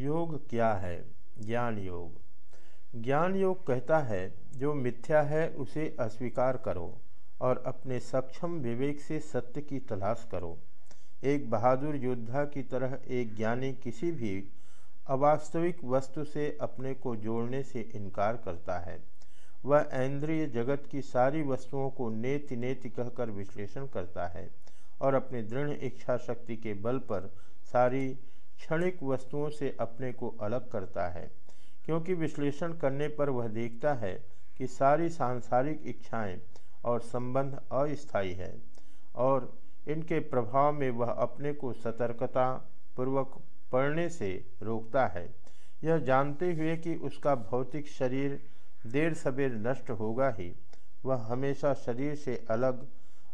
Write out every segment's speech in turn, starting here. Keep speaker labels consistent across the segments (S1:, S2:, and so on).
S1: योग क्या है? ज्ञान योग। ज्ञान योग कहता है, जो मिथ्या है, उसे अस्वीकार करो और अपने सक्षम विवेक से सत्य की तलाश करो। एक बहादुर योद्धा की तरह एक ज्ञानी किसी भी अवास्तविक वस्तु से अपने को जोड़ने से इनकार करता है। वह इंद्रिय जगत की सारी वस्तुओं को नेति नेति कहकर विश्लेषण करता है और अपनी दृढ़ इच्छा शक्ति के बल पर सारी क्षणिक वस्तुओं से अपने को अलग करता है, क्योंकि विश्लेषण करने पर वह देखता है कि सारी सांसारिक इच्छाएँ और संबंध अस्थायी है, और इनके प्रभाव में वह अपने को सतर्कता पूर्वक पढ़ने से रोकता है। यह जानते हुए कि उसका भौतिक शरीर देर सबेर नष्ट होगा ही, वह हमेशा शरीर से अलग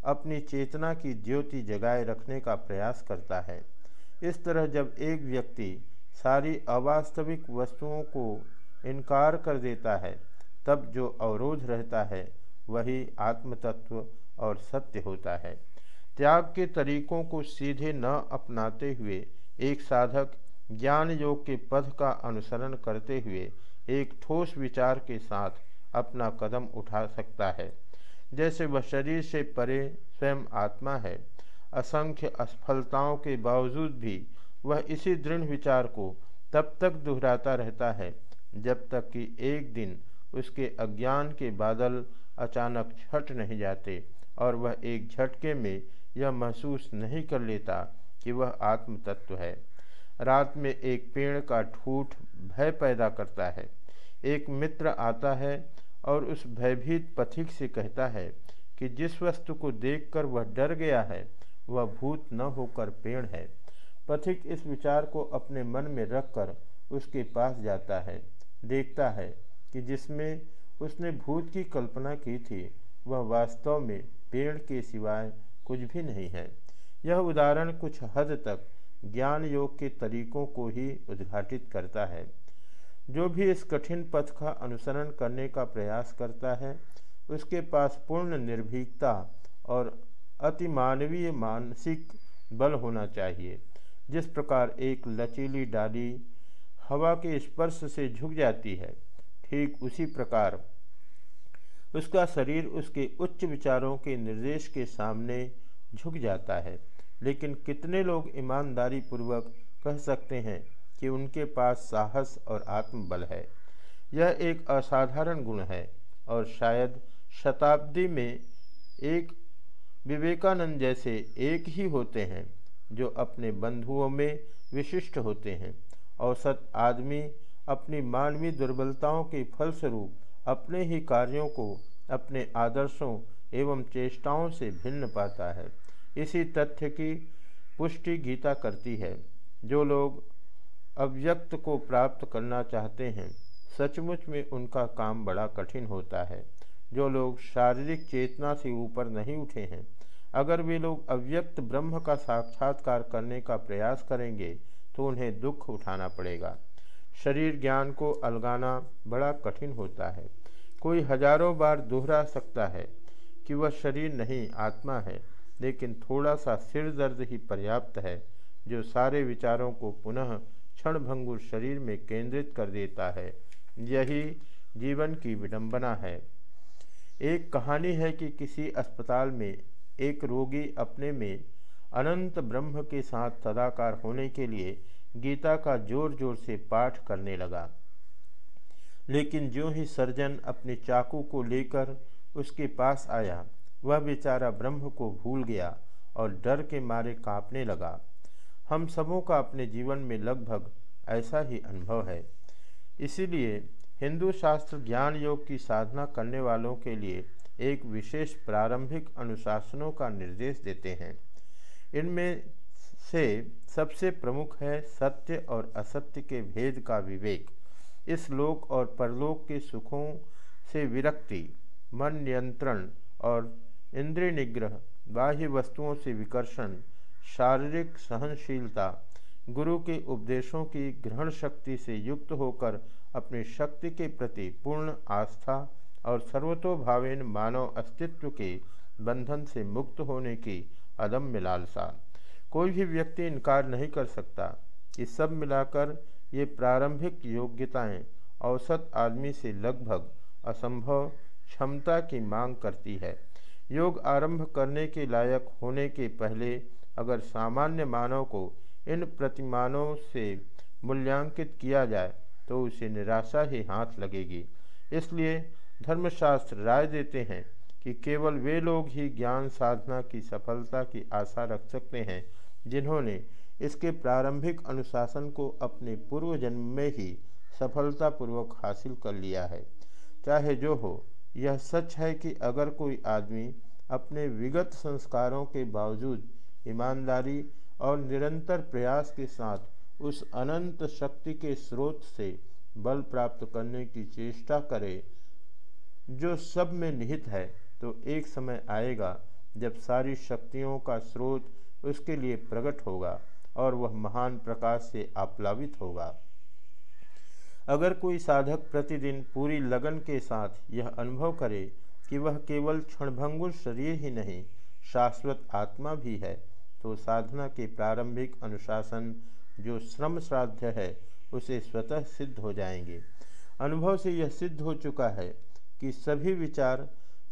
S1: अपनी चेतना की ज्योति जगाए रखने का प्रयास करता है। इस तरह जब एक व्यक्ति सारी अवास्तविक वस्तुओं को इनकार कर देता है, तब जो अवरोध रहता है, वही आत्मतत्व और सत्य होता है। त्याग के तरीकों को सीधे न अपनाते हुए, एक साधक ज्ञान योग के पथ का अनुसरण करते हुए, एक ठोस विचार के साथ अपना कदम उठा सकता है। जैसे वह शरीर से परे स्वयं आत्मा है असंख्य असफलताओं के बावजूद भी वह इसी दृढ़ विचार को तब तक दोहराता रहता है, जब तक कि एक दिन उसके अज्ञान के बादल अचानक छट नहीं जाते और वह एक झटके में यह महसूस नहीं कर लेता कि वह आत्म तत्व है। रात में एक पेड़ का ठूठ भय पैदा करता है। एक मित्र आता है और उस भयभीत पथिक से कहता है कि जिस वस्तु को देखकर वह डर गया है वह भूत न होकर पेड़ है। पथिक इस विचार को अपने मन में रखकर उसके पास जाता है। देखता है कि जिसमें उसने भूत की कल्पना की थी, वह वास्तव में पेड़ के सिवाय कुछ भी नहीं है। यह उदाहरण कुछ हद तक ज्ञान योग के तरीकों को ही उद्घाटित करता है। जो भी इस कठिन पथ का अनुसरण करने का प्रयास करता है, उसके पास पूर्ण निर्भीकता और अतिमानवीय मानसिक बल होना चाहिए। जिस प्रकार एक लचीली डाली हवा के स्पर्श से झुक जाती है, ठीक उसी प्रकार उसका शरीर उसके उच्च विचारों के निर्देश के सामने झुक जाता है। लेकिन कितने लोग ईमानदारी पूर्वक कह सकते हैं कि उनके पास साहस और आत्मबल है? यह एक असाधारण गुण है और शायद शताब्दी में एक विवेकानंद जैसे एक ही होते हैं, जो अपने बंधुओं में विशिष्ट होते हैं। औसत आदमी अपनी मानवीय दुर्बलताओं के फलस्वरूप अपने ही कार्यों को अपने आदर्शों एवं चेष्टाओं से भिन्न पाता है। इसी तथ्य की पुष्टि गीता करती है, जो लोग अव्यक्त को प्राप्त करना चाहते हैं, सचमुच में उनका काम बड़ा कठिन होता है। जो लोग शारीरिक चेतना से ऊपर नहीं उठे हैं अगर वे लोग अव्यक्त ब्रह्म का साक्षात्कार करने का प्रयास करेंगे तो उन्हें दुख उठाना पड़ेगा। शरीर ज्ञान को अलगाना बड़ा कठिन होता है। कोई हज़ारों बार दोहरा सकता है कि वह शरीर नहीं, आत्मा है, लेकिन थोड़ा सा सिर दर्द ही पर्याप्त है, जो सारे विचारों को पुनः क्षणभंगुर शरीर में केंद्रित कर देता है। यही जीवन की विडंबना है। एक कहानी है कि किसी अस्पताल में एक रोगी अपने में अनंत ब्रह्म के साथ सदाकार होने के लिए गीता का ज़ोर ज़ोर से पाठ करने लगा। लेकिन जो ही सर्जन अपने चाकू को लेकर उसके पास आया, वह बेचारा ब्रह्म को भूल गया और डर के मारे कांपने लगा। हम सबों का अपने जीवन में लगभग ऐसा ही अनुभव है। इसीलिए हिंदू शास्त्र ज्ञान योग की साधना करने वालों के लिए एक विशेष प्रारंभिक अनुशासनों का निर्देश देते हैं। इनमें से सबसे प्रमुख है सत्य और असत्य के भेद का विवेक। इस लोक और परलोक के सुखों से विरक्ति, मन नियंत्रण और इंद्रिय निग्रह बाह्य वस्तुओं से विकर्षण, शारीरिक सहनशीलता, गुरु के उपदेशों की ग्रहण शक्ति से युक्त होकर अपनी शक्ति के प्रति पूर्ण आस्था और सर्वतोभावेन मानव अस्तित्व के बंधन से मुक्त होने की अदम्य लालसा। कोई भी व्यक्ति इनकार नहीं कर सकता। कि सब मिलाकर ये प्रारंभिक योग्यताएँ औसत आदमी से लगभग असंभव क्षमता की मांग करती है। योग आरंभ करने के लायक होने के पहले अगर सामान्य मानव को इन प्रतिमानों से मूल्यांकित किया जाए तो उसे निराशा ही हाथ लगेगी। इसलिए धर्मशास्त्र राय देते हैं कि केवल वे लोग ही ज्ञान साधना की सफलता की आशा रख सकते हैं, जिन्होंने इसके प्रारंभिक अनुशासन को अपने पूर्व जन्म में ही सफलतापूर्वक हासिल कर लिया है। चाहे जो हो, यह सच है कि अगर कोई आदमी अपने विगत संस्कारों के बावजूद ईमानदारी और निरंतर प्रयास के साथ उस अनंत शक्ति के स्रोत से बल प्राप्त करने की चेष्टा करे जो सब में निहित है तो एक समय आएगा जब सारी शक्तियों का स्रोत उसके लिए प्रकट होगा और वह महान प्रकाश से आप्लावित होगा। अगर कोई साधक प्रतिदिन पूरी लगन के साथ यह अनुभव करे कि वह केवल क्षणभंगुर शरीर ही नहीं, शाश्वत आत्मा भी है तो साधना के प्रारंभिक अनुशासन जो श्रम श्राद्ध है, उसे स्वतः सिद्ध हो जाएँगे। अनुभव से यह सिद्ध हो चुका है कि सभी विचार,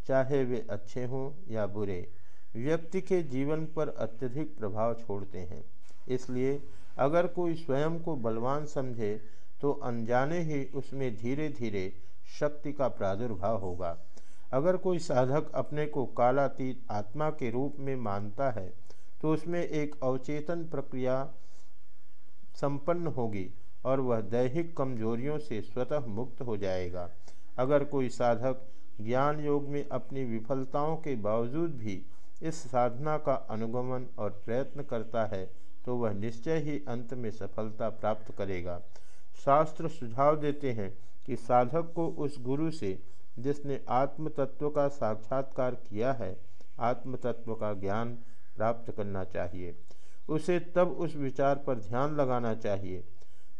S1: चाहे वे अच्छे हों या बुरे, व्यक्ति के जीवन पर अत्यधिक प्रभाव छोड़ते हैं। इसलिए अगर कोई स्वयं को बलवान समझे तो अनजाने ही उसमें धीरे धीरे शक्ति का प्रादुर्भाव होगा। अगर कोई साधक अपने को कालातीत आत्मा के रूप में मानता है तो उसमें एक अवचेतन प्रक्रिया संपन्न होगी और वह दैहिक कमजोरियों से स्वतः मुक्त हो जाएगा। अगर कोई साधक ज्ञान योग में अपनी विफलताओं के बावजूद भी इस साधना का अनुगमन और प्रयत्न करता है तो वह निश्चय ही अंत में सफलता प्राप्त करेगा। शास्त्र सुझाव देते हैं कि साधक को उस गुरु से, जिसने आत्म तत्व का साक्षात्कार किया है आत्म तत्व का ज्ञान प्राप्त करना चाहिए। उसे तब उस विचार पर ध्यान लगाना चाहिए।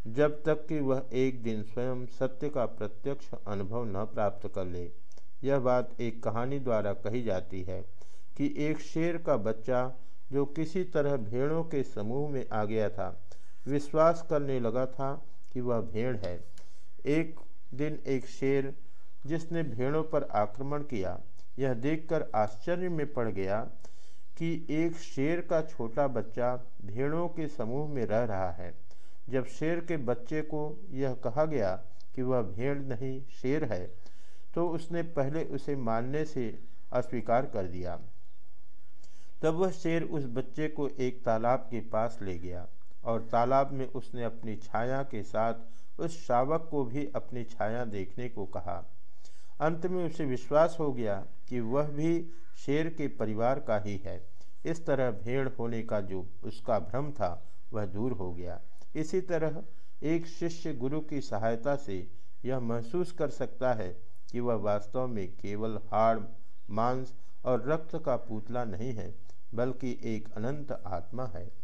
S1: जब तक कि वह एक दिन स्वयं सत्य का प्रत्यक्ष अनुभव न प्राप्त कर ले, यह बात एक कहानी द्वारा कही जाती है कि एक शेर का बच्चा जो किसी तरह भेड़ों के समूह में आ गया था, विश्वास करने लगा था कि वह भेड़ है। एक दिन एक शेर जिसने भेड़ों पर आक्रमण किया, यह देखकर आश्चर्य में पड़ गया कि एक शेर का छोटा बच्चा भेड़ों के समूह में रह रहा है। जब शेर के बच्चे को यह कहा गया कि वह भेड़ नहीं, शेर है तो उसने पहले उसे मानने से अस्वीकार कर दिया। तब वह शेर उस बच्चे को एक तालाब के पास ले गया और तालाब में उसने अपनी छाया के साथ उस शावक को भी अपनी छाया देखने को कहा। अंत में उसे विश्वास हो गया कि वह भी शेर के परिवार का ही है। इस तरह भेड़ होने का जो उसका भ्रम था, वह दूर हो गया। इसी तरह एक शिष्य गुरु की सहायता से यह महसूस कर सकता है कि वह वास्तव में केवल हाड़, मांस और रक्त का पुतला नहीं है, बल्कि एक अनंत आत्मा है।